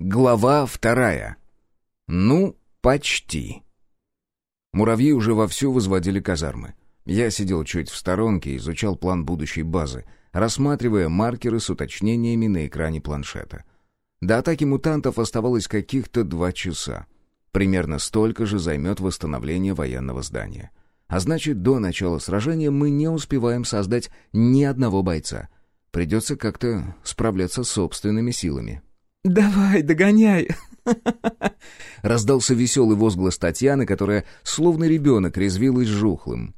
Глава вторая. Ну, почти. Муравьи уже вовсю возводили казармы. Я сидел чуть в сторонке и изучал план будущей базы, рассматривая маркеры с уточнениями на экране планшета. До атаки мутантов оставалось каких-то два часа. Примерно столько же займет восстановление военного здания. А значит, до начала сражения мы не успеваем создать ни одного бойца. Придется как-то справляться с собственными силами. «Давай, догоняй!» Раздался веселый возглас Татьяны, которая, словно ребенок, резвилась жухлым.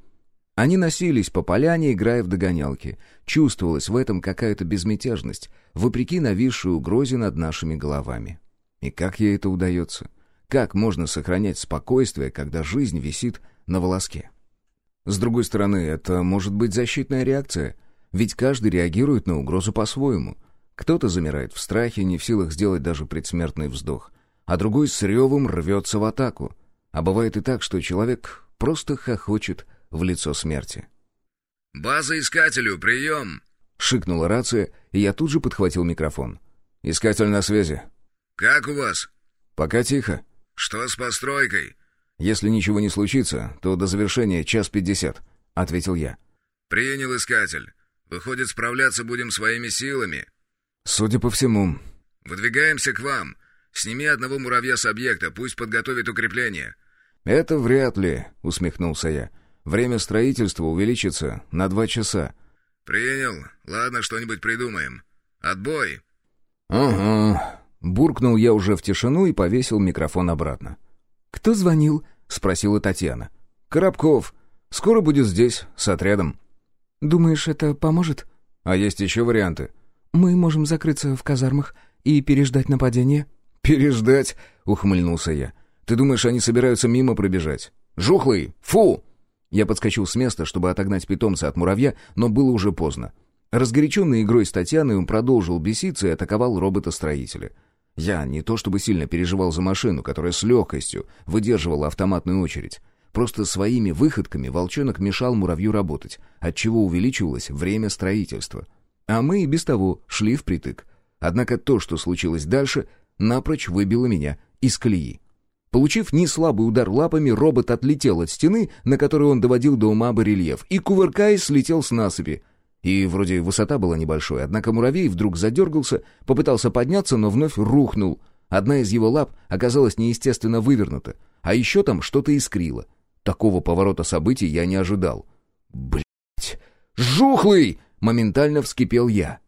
Они носились по поляне, играя в догонялки. Чувствовалась в этом какая-то безмятежность, вопреки нависшей угрозе над нашими головами. И как ей это удается? Как можно сохранять спокойствие, когда жизнь висит на волоске? С другой стороны, это может быть защитная реакция, ведь каждый реагирует на угрозу по-своему — кто-то замирает в страхе, не в силах сделать даже предсмертный вздох, а другой с ревом рвется в атаку. А бывает и так, что человек просто хохочет в лицо смерти. «База искателю, прием!» — шикнула рация, и я тут же подхватил микрофон. «Искатель на связи». «Как у вас?» «Пока тихо». «Что с постройкой?» «Если ничего не случится, то до завершения час пятьдесят», — ответил я. «Принял искатель. Выходит, справляться будем своими силами». «Судя по всему...» «Выдвигаемся к вам. Сними одного муравья с объекта, пусть подготовит укрепление». «Это вряд ли», — усмехнулся я. «Время строительства увеличится на два часа». «Принял. Ладно, что-нибудь придумаем. Отбой». «Ага». Буркнул я уже в тишину и повесил микрофон обратно. «Кто звонил?» — спросила Татьяна. «Коробков. Скоро будет здесь, с отрядом». «Думаешь, это поможет?» «А есть еще варианты». «Мы можем закрыться в казармах и переждать нападение». «Переждать?» — ухмыльнулся я. «Ты думаешь, они собираются мимо пробежать?» «Жухлый! Фу!» Я подскочил с места, чтобы отогнать питомца от муравья, но было уже поздно. Разгоряченный игрой с Татьяной, он продолжил беситься и атаковал робота-строителя. Я не то чтобы сильно переживал за машину, которая с легкостью выдерживала автоматную очередь. Просто своими выходками волчонок мешал муравью работать, отчего увеличивалось время строительства. А мы и без того шли впритык. Однако то, что случилось дальше, напрочь выбило меня из колеи. Получив неслабый удар лапами, робот отлетел от стены, на которой он доводил до ума барельеф, и, кувыркаясь, слетел с насыпи. И вроде высота была небольшой, однако муравей вдруг задергался, попытался подняться, но вновь рухнул. Одна из его лап оказалась неестественно вывернута, а еще там что-то искрило. Такого поворота событий я не ожидал. Блять! Жухлый! Моментально вскипел я.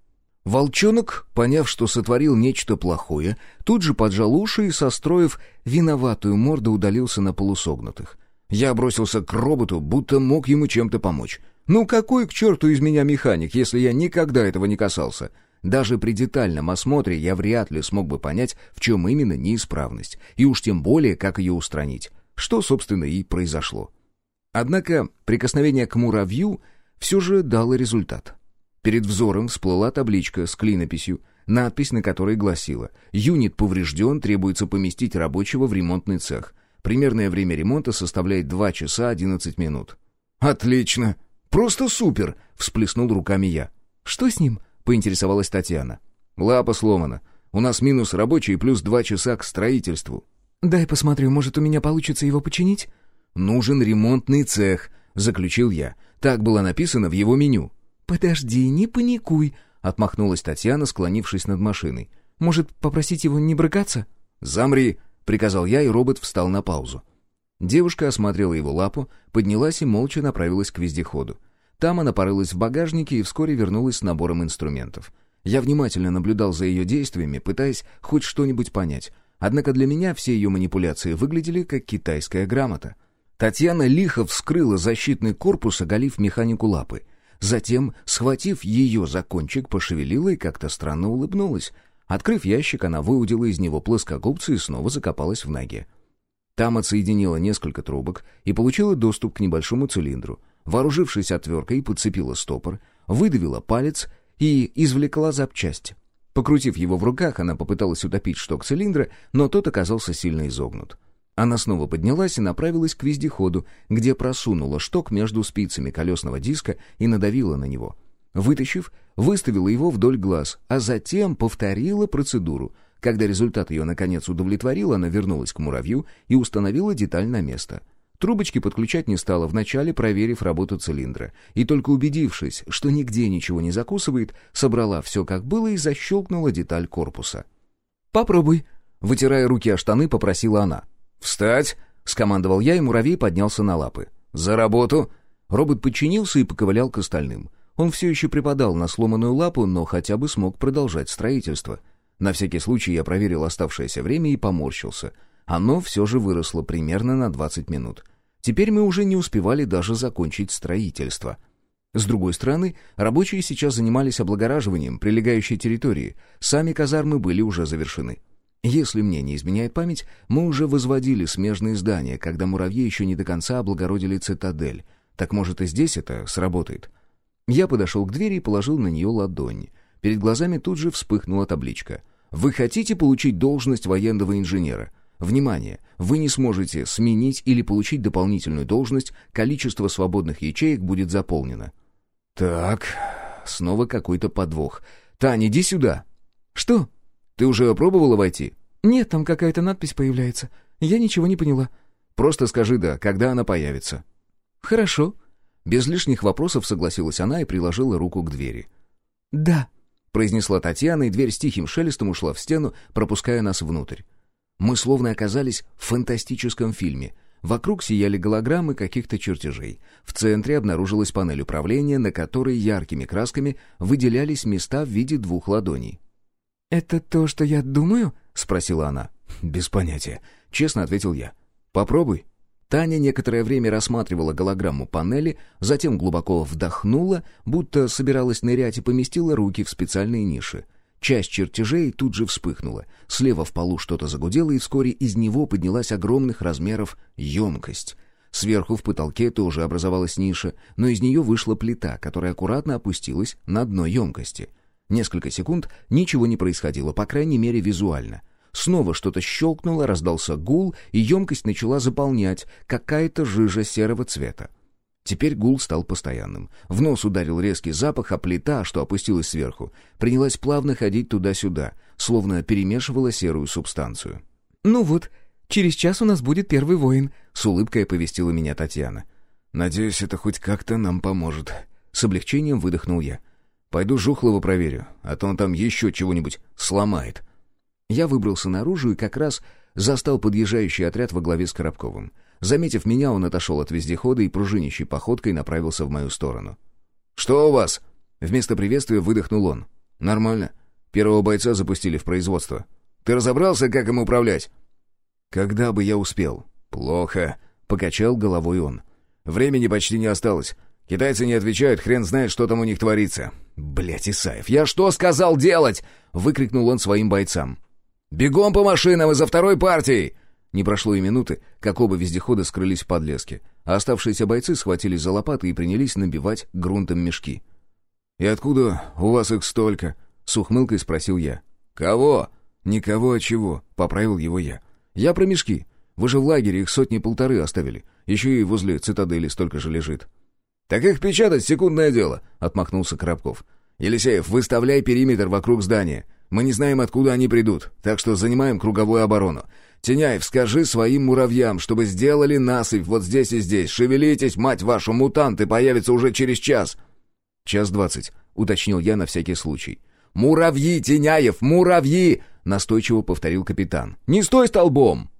Волчонок, поняв, что сотворил нечто плохое, тут же поджал уши и, состроив виноватую морду, удалился на полусогнутых. Я бросился к роботу, будто мог ему чем-то помочь. Ну какой к черту из меня механик, если я никогда этого не касался? Даже при детальном осмотре я вряд ли смог бы понять, в чем именно неисправность, и уж тем более, как ее устранить, что, собственно, и произошло. Однако прикосновение к муравью все же дало результат. Перед взором всплыла табличка с клинописью, надпись на которой гласила «Юнит поврежден, требуется поместить рабочего в ремонтный цех. Примерное время ремонта составляет 2 часа 11 минут». «Отлично! Просто супер!» — всплеснул руками я. «Что с ним?» — поинтересовалась Татьяна. «Лапа сломана. У нас минус рабочий плюс два часа к строительству». «Дай посмотрю, может, у меня получится его починить?» «Нужен ремонтный цех», — заключил я. Так было написано в его меню. «Подожди, не паникуй», — отмахнулась Татьяна, склонившись над машиной. «Может, попросить его не брыкаться?» «Замри», — приказал я, и робот встал на паузу. Девушка осмотрела его лапу, поднялась и молча направилась к вездеходу. Там она порылась в багажнике и вскоре вернулась с набором инструментов. Я внимательно наблюдал за ее действиями, пытаясь хоть что-нибудь понять. Однако для меня все ее манипуляции выглядели как китайская грамота. Татьяна лихо вскрыла защитный корпус, оголив механику лапы. Затем, схватив ее за кончик, пошевелила и как-то странно улыбнулась. Открыв ящик, она выудила из него плоскогубцы и снова закопалась в ноге. Там отсоединила несколько трубок и получила доступ к небольшому цилиндру. Вооружившись отверткой, подцепила стопор, выдавила палец и извлекла запчасть. Покрутив его в руках, она попыталась утопить шток цилиндра, но тот оказался сильно изогнут. Она снова поднялась и направилась к вездеходу, где просунула шток между спицами колесного диска и надавила на него. Вытащив, выставила его вдоль глаз, а затем повторила процедуру. Когда результат ее наконец удовлетворил, она вернулась к муравью и установила деталь на место. Трубочки подключать не стала, вначале проверив работу цилиндра. И только убедившись, что нигде ничего не закусывает, собрала все как было и защелкнула деталь корпуса. «Попробуй», — вытирая руки о штаны, попросила она. «Встать!» — скомандовал я, и муравей поднялся на лапы. «За работу!» Робот подчинился и поковылял к остальным. Он все еще припадал на сломанную лапу, но хотя бы смог продолжать строительство. На всякий случай я проверил оставшееся время и поморщился. Оно все же выросло примерно на 20 минут. Теперь мы уже не успевали даже закончить строительство. С другой стороны, рабочие сейчас занимались облагораживанием прилегающей территории. Сами казармы были уже завершены. Если мне не изменяет память, мы уже возводили смежные здания, когда муравьи еще не до конца облагородили цитадель. Так может и здесь это сработает? Я подошел к двери и положил на нее ладонь. Перед глазами тут же вспыхнула табличка. «Вы хотите получить должность военного инженера?» Внимание! Вы не сможете сменить или получить дополнительную должность, количество свободных ячеек будет заполнено. Так, снова какой-то подвох. Таня, иди сюда. Что? Ты уже пробовала войти? Нет, там какая-то надпись появляется. Я ничего не поняла. Просто скажи «да», когда она появится. Хорошо. Без лишних вопросов согласилась она и приложила руку к двери. «Да», — произнесла Татьяна, и дверь с тихим шелестом ушла в стену, пропуская нас внутрь. Мы словно оказались в фантастическом фильме. Вокруг сияли голограммы каких-то чертежей. В центре обнаружилась панель управления, на которой яркими красками выделялись места в виде двух ладоней. «Это то, что я думаю?» — спросила она. «Без понятия», — честно ответил я. «Попробуй». Таня некоторое время рассматривала голограмму панели, затем глубоко вдохнула, будто собиралась нырять и поместила руки в специальные ниши. Часть чертежей тут же вспыхнула. Слева в полу что-то загудело, и вскоре из него поднялась огромных размеров емкость. Сверху в потолке тоже образовалась ниша, но из нее вышла плита, которая аккуратно опустилась на дно емкости — Несколько секунд ничего не происходило, по крайней мере визуально. Снова что-то щелкнуло, раздался гул, и емкость начала заполнять какая-то жижа серого цвета. Теперь гул стал постоянным. В нос ударил резкий запах, а плита, что опустилась сверху, принялась плавно ходить туда-сюда, словно перемешивала серую субстанцию. «Ну вот, через час у нас будет первый воин», — с улыбкой оповестила меня Татьяна. «Надеюсь, это хоть как-то нам поможет». С облегчением выдохнул я. Пойду Жухлова проверю, а то он там еще чего-нибудь сломает. Я выбрался наружу и как раз застал подъезжающий отряд во главе с Коробковым. Заметив меня, он отошел от вездехода и пружинищей походкой направился в мою сторону. «Что у вас?» Вместо приветствия выдохнул он. «Нормально. Первого бойца запустили в производство. Ты разобрался, как им управлять?» «Когда бы я успел?» «Плохо», — покачал головой он. «Времени почти не осталось. Китайцы не отвечают, хрен знает, что там у них творится. Блять, Исаев, я что сказал делать? выкрикнул он своим бойцам. Бегом по машинам из-за второй партии! Не прошло и минуты, как оба вездехода скрылись в подлеске, а оставшиеся бойцы схватились за лопаты и принялись набивать грунтом мешки. «И откуда у вас их столько?» — с ухмылкой спросил я. «Кого?» «Никого, а чего?» — поправил его я. «Я про мешки. Вы же в лагере их сотни-полторы оставили. Еще и возле цитадели столько же лежит». «Так их печатать — секундное дело», — отмахнулся Коробков. «Елисеев, выставляй периметр вокруг здания. Мы не знаем, откуда они придут, так что занимаем круговую оборону. Теняев, скажи своим муравьям, чтобы сделали насыпь вот здесь и здесь. Шевелитесь, мать вашу, мутанты появятся уже через час». «Час двадцать», — уточнил я на всякий случай. «Муравьи, Теняев, муравьи!» — настойчиво повторил капитан. «Не стой столбом!»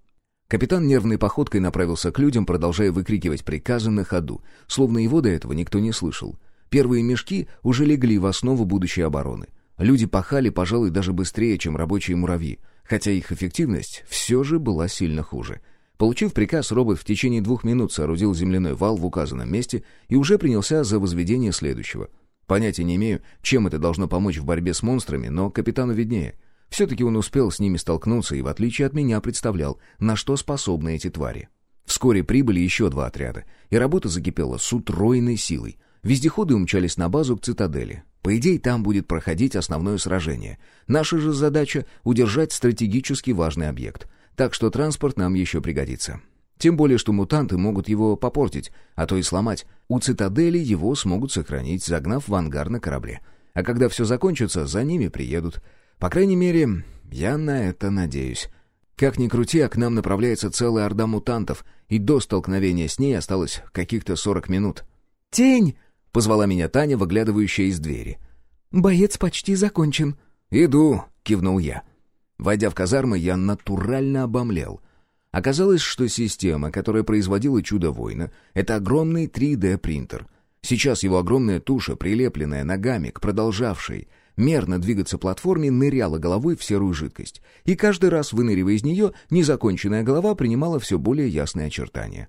Капитан нервной походкой направился к людям, продолжая выкрикивать приказы на ходу, словно его до этого никто не слышал. Первые мешки уже легли в основу будущей обороны. Люди пахали, пожалуй, даже быстрее, чем рабочие муравьи, хотя их эффективность все же была сильно хуже. Получив приказ, робот в течение двух минут соорудил земляной вал в указанном месте и уже принялся за возведение следующего. Понятия не имею, чем это должно помочь в борьбе с монстрами, но капитану виднее — все-таки он успел с ними столкнуться и, в отличие от меня, представлял, на что способны эти твари. Вскоре прибыли еще два отряда, и работа закипела с утроенной силой. Вездеходы умчались на базу к цитадели. По идее, там будет проходить основное сражение. Наша же задача — удержать стратегически важный объект. Так что транспорт нам еще пригодится. Тем более, что мутанты могут его попортить, а то и сломать. У цитадели его смогут сохранить, загнав в ангар на корабле. А когда все закончится, за ними приедут. По крайней мере, я на это надеюсь. Как ни крути, а к нам направляется целая орда мутантов, и до столкновения с ней осталось каких-то сорок минут. «Тень!» — позвала меня Таня, выглядывающая из двери. «Боец почти закончен». «Иду», — кивнул я. Войдя в казармы, я натурально обомлел. Оказалось, что система, которая производила чудо-война, это огромный 3D-принтер. Сейчас его огромная туша, прилепленная ногами к продолжавшей мерно двигаться платформе, ныряла головой в серую жидкость. И каждый раз, выныривая из нее, незаконченная голова принимала все более ясные очертания.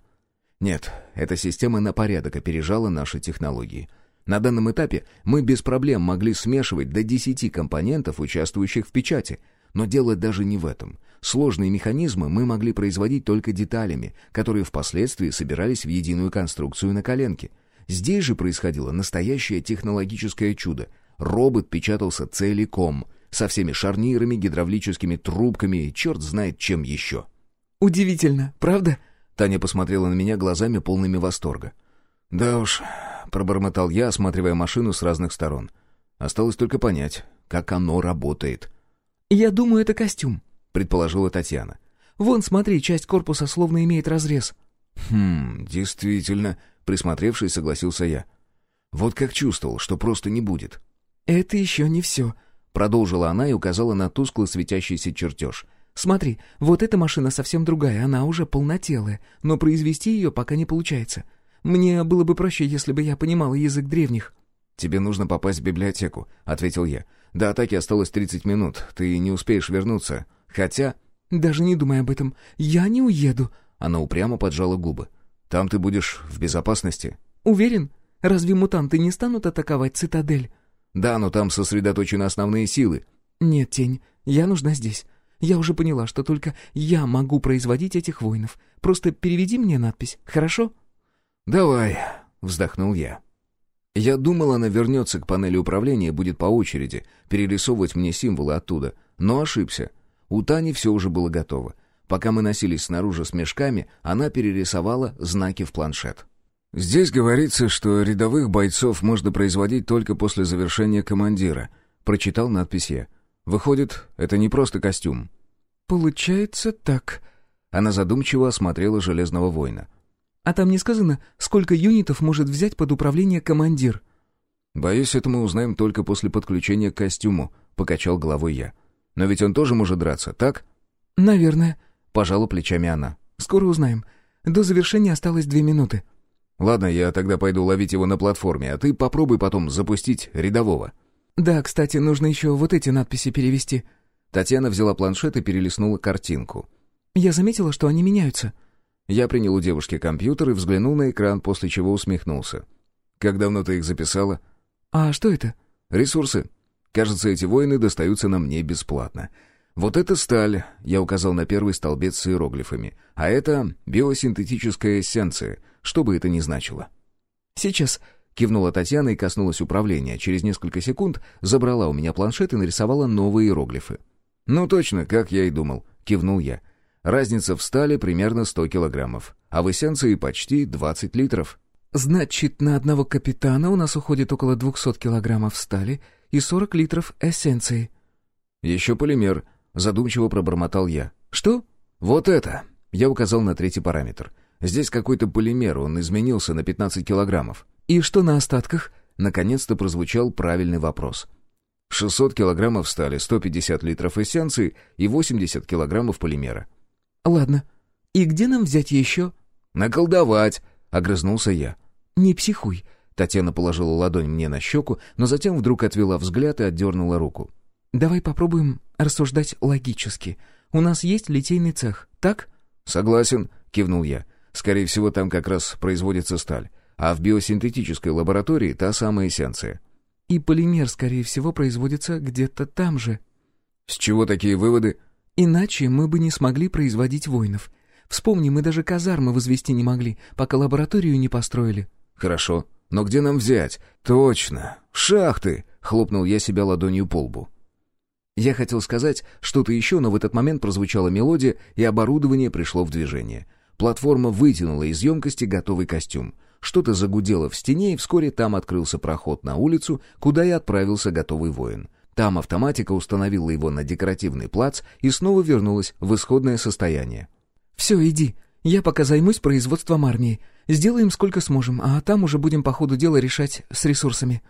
Нет, эта система на порядок опережала наши технологии. На данном этапе мы без проблем могли смешивать до 10 компонентов, участвующих в печати. Но дело даже не в этом. Сложные механизмы мы могли производить только деталями, которые впоследствии собирались в единую конструкцию на коленке. Здесь же происходило настоящее технологическое чудо — Робот печатался целиком, со всеми шарнирами, гидравлическими трубками и черт знает чем еще. «Удивительно, правда?» Таня посмотрела на меня глазами полными восторга. «Да уж», — пробормотал я, осматривая машину с разных сторон. «Осталось только понять, как оно работает». «Я думаю, это костюм», — предположила Татьяна. «Вон, смотри, часть корпуса словно имеет разрез». «Хм, действительно», — присмотревшись, согласился я. «Вот как чувствовал, что просто не будет. «Это еще не все», — продолжила она и указала на тускло светящийся чертеж. «Смотри, вот эта машина совсем другая, она уже полнотелая, но произвести ее пока не получается. Мне было бы проще, если бы я понимала язык древних». «Тебе нужно попасть в библиотеку», — ответил я. «До атаки осталось 30 минут, ты не успеешь вернуться. Хотя...» «Даже не думай об этом. Я не уеду». Она упрямо поджала губы. «Там ты будешь в безопасности?» «Уверен? Разве мутанты не станут атаковать цитадель?» Да, но там сосредоточены основные силы. Нет, Тень, я нужна здесь. Я уже поняла, что только я могу производить этих воинов. Просто переведи мне надпись, хорошо? Давай, вздохнул я. Я думал, она вернется к панели управления и будет по очереди перерисовывать мне символы оттуда, но ошибся. У Тани все уже было готово. Пока мы носились снаружи с мешками, она перерисовала знаки в планшет. «Здесь говорится, что рядовых бойцов можно производить только после завершения командира», — прочитал надпись я. «Выходит, это не просто костюм». «Получается так». Она задумчиво осмотрела Железного воина. «А там не сказано, сколько юнитов может взять под управление командир?» «Боюсь, это мы узнаем только после подключения к костюму», — покачал головой я. «Но ведь он тоже может драться, так?» «Наверное», — пожала плечами она. «Скоро узнаем. До завершения осталось две минуты». Ладно, я тогда пойду ловить его на платформе, а ты попробуй потом запустить рядового. Да, кстати, нужно еще вот эти надписи перевести. Татьяна взяла планшет и перелистнула картинку. Я заметила, что они меняются. Я принял у девушки компьютер и взглянул на экран, после чего усмехнулся. Как давно ты их записала? А что это? Ресурсы. Кажется, эти воины достаются нам не бесплатно. Вот это сталь, я указал на первый столбец с иероглифами, а это биосинтетическая эссенция — что бы это ни значило. «Сейчас», — кивнула Татьяна и коснулась управления. Через несколько секунд забрала у меня планшет и нарисовала новые иероглифы. «Ну точно, как я и думал», — кивнул я. «Разница в стали примерно 100 килограммов, а в эссенции почти 20 литров». «Значит, на одного капитана у нас уходит около 200 килограммов стали и 40 литров эссенции». «Еще полимер», — задумчиво пробормотал я. «Что?» «Вот это!» — я указал на третий параметр. Здесь какой-то полимер, он изменился на 15 килограммов. И что на остатках? Наконец-то прозвучал правильный вопрос. 600 килограммов стали, 150 литров эссенции и 80 килограммов полимера. Ладно. И где нам взять еще? Наколдовать, огрызнулся я. Не психуй. Татьяна положила ладонь мне на щеку, но затем вдруг отвела взгляд и отдернула руку. «Давай попробуем рассуждать логически. У нас есть литейный цех, так?» «Согласен», — кивнул я. Скорее всего, там как раз производится сталь. А в биосинтетической лаборатории та самая эссенция. И полимер, скорее всего, производится где-то там же. С чего такие выводы? Иначе мы бы не смогли производить воинов. Вспомни, мы даже казармы возвести не могли, пока лабораторию не построили. Хорошо. Но где нам взять? Точно. Шахты! Хлопнул я себя ладонью по лбу. Я хотел сказать что-то еще, но в этот момент прозвучала мелодия, и оборудование пришло в движение — Платформа вытянула из емкости готовый костюм. Что-то загудело в стене, и вскоре там открылся проход на улицу, куда и отправился готовый воин. Там автоматика установила его на декоративный плац и снова вернулась в исходное состояние. «Все, иди. Я пока займусь производством армии. Сделаем сколько сможем, а там уже будем по ходу дела решать с ресурсами».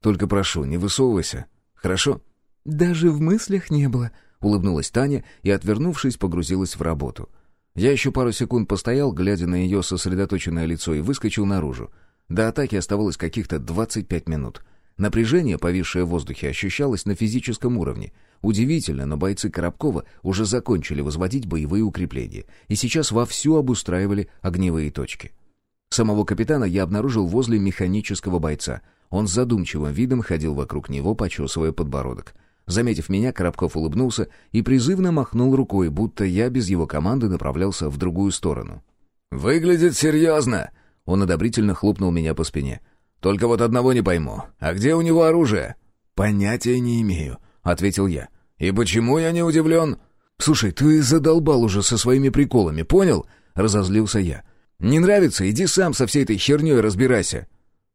«Только прошу, не высовывайся. Хорошо?» «Даже в мыслях не было», — улыбнулась Таня и, отвернувшись, погрузилась в работу. Я еще пару секунд постоял, глядя на ее сосредоточенное лицо, и выскочил наружу. До атаки оставалось каких-то 25 минут. Напряжение, повисшее в воздухе, ощущалось на физическом уровне. Удивительно, но бойцы Коробкова уже закончили возводить боевые укрепления и сейчас вовсю обустраивали огневые точки. Самого капитана я обнаружил возле механического бойца. Он с задумчивым видом ходил вокруг него, почесывая подбородок. Заметив меня, Коробков улыбнулся и призывно махнул рукой, будто я без его команды направлялся в другую сторону. «Выглядит серьезно!» Он одобрительно хлопнул меня по спине. «Только вот одного не пойму. А где у него оружие?» «Понятия не имею», — ответил я. «И почему я не удивлен?» «Слушай, ты задолбал уже со своими приколами, понял?» — разозлился я. «Не нравится? Иди сам со всей этой херней разбирайся».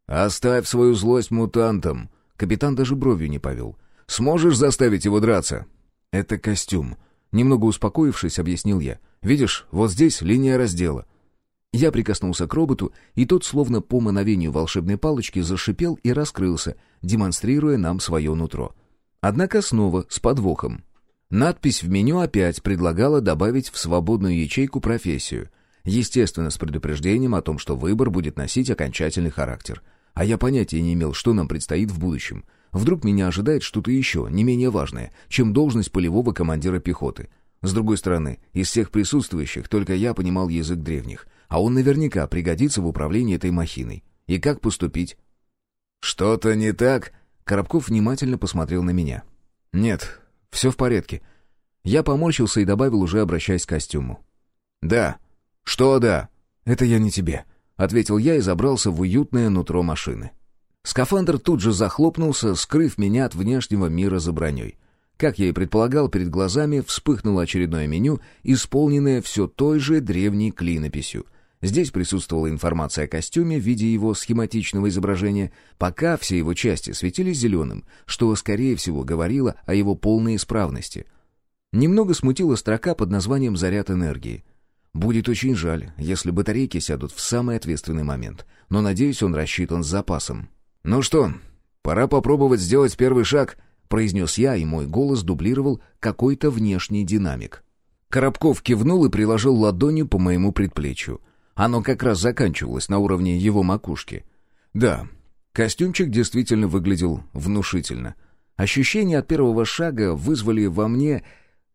«Оставь свою злость мутантам». Капитан даже бровью не повел. «Сможешь заставить его драться?» «Это костюм». Немного успокоившись, объяснил я. «Видишь, вот здесь линия раздела. Я прикоснулся к роботу, и тот, словно по мановению волшебной палочки, зашипел и раскрылся, демонстрируя нам свое нутро. Однако снова с подвохом. Надпись в меню опять предлагала добавить в свободную ячейку профессию. Естественно, с предупреждением о том, что выбор будет носить окончательный характер. А я понятия не имел, что нам предстоит в будущем. Вдруг меня ожидает что-то еще, не менее важное, чем должность полевого командира пехоты. С другой стороны, из всех присутствующих только я понимал язык древних а он наверняка пригодится в управлении этой махиной. И как поступить? «Что-то не так?» Коробков внимательно посмотрел на меня. «Нет, все в порядке». Я поморщился и добавил, уже обращаясь к костюму. «Да. Что да?» «Это я не тебе», — ответил я и забрался в уютное нутро машины. Скафандр тут же захлопнулся, скрыв меня от внешнего мира за броней. Как я и предполагал, перед глазами вспыхнуло очередное меню, исполненное все той же древней клинописью. Здесь присутствовала информация о костюме в виде его схематичного изображения, пока все его части светились зеленым, что, скорее всего, говорило о его полной исправности. Немного смутила строка под названием «Заряд энергии». Будет очень жаль, если батарейки сядут в самый ответственный момент, но, надеюсь, он рассчитан с запасом. «Ну что, пора попробовать сделать первый шаг», — произнес я, и мой голос дублировал какой-то внешний динамик. Коробков кивнул и приложил ладонью по моему предплечью — оно как раз заканчивалось на уровне его макушки. Да, костюмчик действительно выглядел внушительно. Ощущения от первого шага вызвали во мне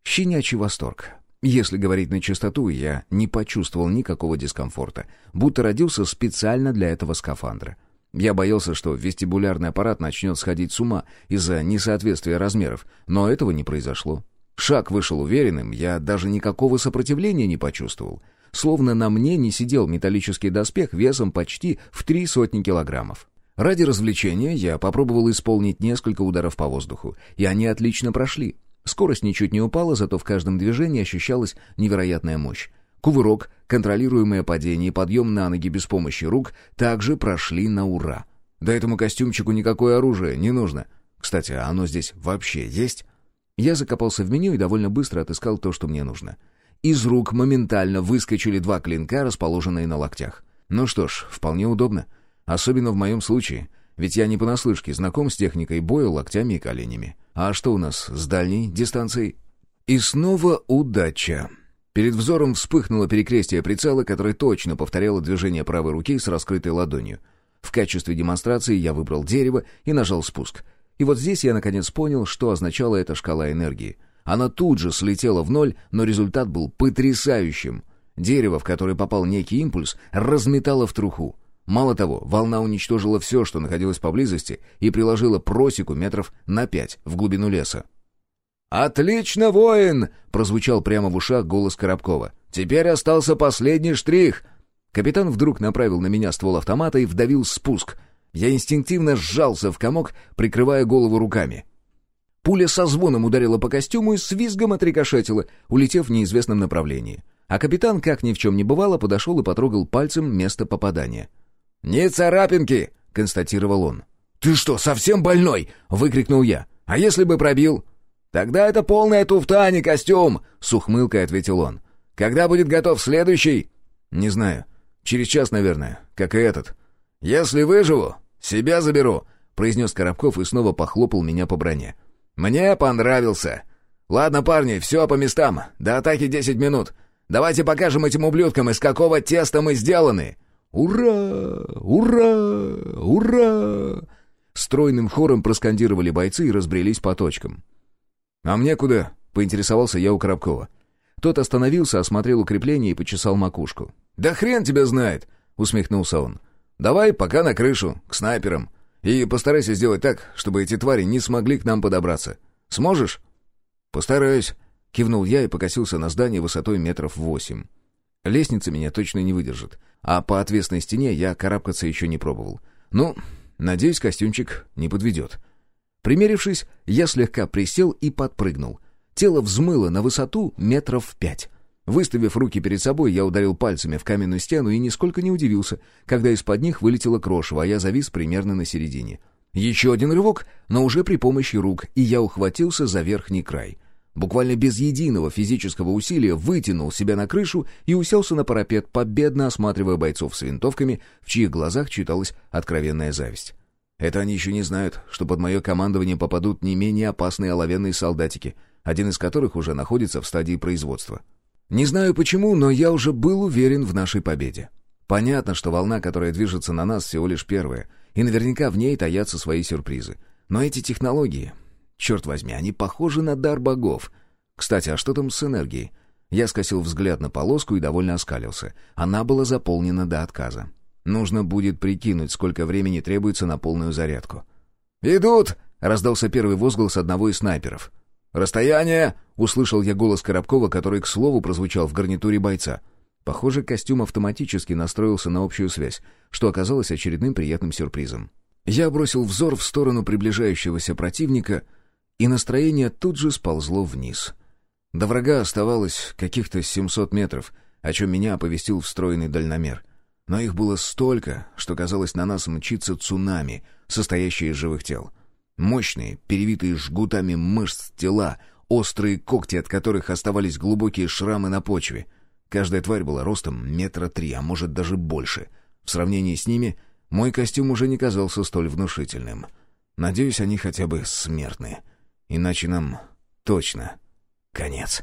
щенячий восторг. Если говорить на чистоту, я не почувствовал никакого дискомфорта, будто родился специально для этого скафандра. Я боялся, что вестибулярный аппарат начнет сходить с ума из-за несоответствия размеров, но этого не произошло. Шаг вышел уверенным, я даже никакого сопротивления не почувствовал словно на мне не сидел металлический доспех весом почти в три сотни килограммов. Ради развлечения я попробовал исполнить несколько ударов по воздуху, и они отлично прошли. Скорость ничуть не упала, зато в каждом движении ощущалась невероятная мощь. Кувырок, контролируемое падение и подъем на ноги без помощи рук также прошли на ура. Да этому костюмчику никакое оружие не нужно. Кстати, а оно здесь вообще есть? Я закопался в меню и довольно быстро отыскал то, что мне нужно — из рук моментально выскочили два клинка, расположенные на локтях. Ну что ж, вполне удобно. Особенно в моем случае. Ведь я не понаслышке знаком с техникой боя локтями и коленями. А что у нас с дальней дистанцией? И снова удача. Перед взором вспыхнуло перекрестие прицела, которое точно повторяло движение правой руки с раскрытой ладонью. В качестве демонстрации я выбрал дерево и нажал спуск. И вот здесь я наконец понял, что означала эта шкала энергии — она тут же слетела в ноль, но результат был потрясающим. Дерево, в которое попал некий импульс, разметало в труху. Мало того, волна уничтожила все, что находилось поблизости, и приложила просеку метров на пять в глубину леса. «Отлично, воин!» — прозвучал прямо в ушах голос Коробкова. «Теперь остался последний штрих!» Капитан вдруг направил на меня ствол автомата и вдавил спуск. Я инстинктивно сжался в комок, прикрывая голову руками. Пуля со звоном ударила по костюму и с визгом отрикошетила, улетев в неизвестном направлении. А капитан, как ни в чем не бывало, подошел и потрогал пальцем место попадания. «Не царапинки!» — констатировал он. «Ты что, совсем больной?» — выкрикнул я. А если бы пробил?» «Тогда это полная туфта, а не костюм!» — с ухмылкой ответил он. «Когда будет готов следующий?» «Не знаю. Через час, наверное, как и этот». «Если выживу, себя заберу», — произнес Коробков и снова похлопал меня по броне. «Мне понравился. Ладно, парни, все по местам. До атаки десять минут. Давайте покажем этим ублюдкам, из какого теста мы сделаны». «Ура! Ура! Ура!» Стройным хором проскандировали бойцы и разбрелись по точкам. «А мне куда?» — поинтересовался я у Коробкова. Тот остановился, осмотрел укрепление и почесал макушку. «Да хрен тебя знает!» — усмехнулся он. «Давай пока на крышу, к снайперам. И постарайся сделать так, чтобы эти твари не смогли к нам подобраться. Сможешь?» «Постараюсь», — кивнул я и покосился на здание высотой метров восемь. Лестница меня точно не выдержит, а по отвесной стене я карабкаться еще не пробовал. Ну, надеюсь, костюмчик не подведет. Примерившись, я слегка присел и подпрыгнул. Тело взмыло на высоту метров пять. Выставив руки перед собой, я ударил пальцами в каменную стену и нисколько не удивился, когда из-под них вылетело крошево, а я завис примерно на середине. Еще один рывок, но уже при помощи рук, и я ухватился за верхний край. Буквально без единого физического усилия вытянул себя на крышу и уселся на парапет, победно осматривая бойцов с винтовками, в чьих глазах читалась откровенная зависть. Это они еще не знают, что под мое командование попадут не менее опасные оловянные солдатики, один из которых уже находится в стадии производства. Не знаю почему, но я уже был уверен в нашей победе. Понятно, что волна, которая движется на нас, всего лишь первая, и наверняка в ней таятся свои сюрпризы. Но эти технологии, черт возьми, они похожи на дар богов. Кстати, а что там с энергией? Я скосил взгляд на полоску и довольно оскалился. Она была заполнена до отказа. Нужно будет прикинуть, сколько времени требуется на полную зарядку. «Идут!» — раздался первый возглас одного из снайперов. «Расстояние!» — услышал я голос Коробкова, который, к слову, прозвучал в гарнитуре бойца. Похоже, костюм автоматически настроился на общую связь, что оказалось очередным приятным сюрпризом. Я бросил взор в сторону приближающегося противника, и настроение тут же сползло вниз. До врага оставалось каких-то 700 метров, о чем меня оповестил встроенный дальномер. Но их было столько, что казалось на нас мчится цунами, состоящее из живых тел. Мощные, перевитые жгутами мышц тела, острые когти, от которых оставались глубокие шрамы на почве. Каждая тварь была ростом метра три, а может даже больше. В сравнении с ними мой костюм уже не казался столь внушительным. Надеюсь, они хотя бы смертны. Иначе нам точно конец.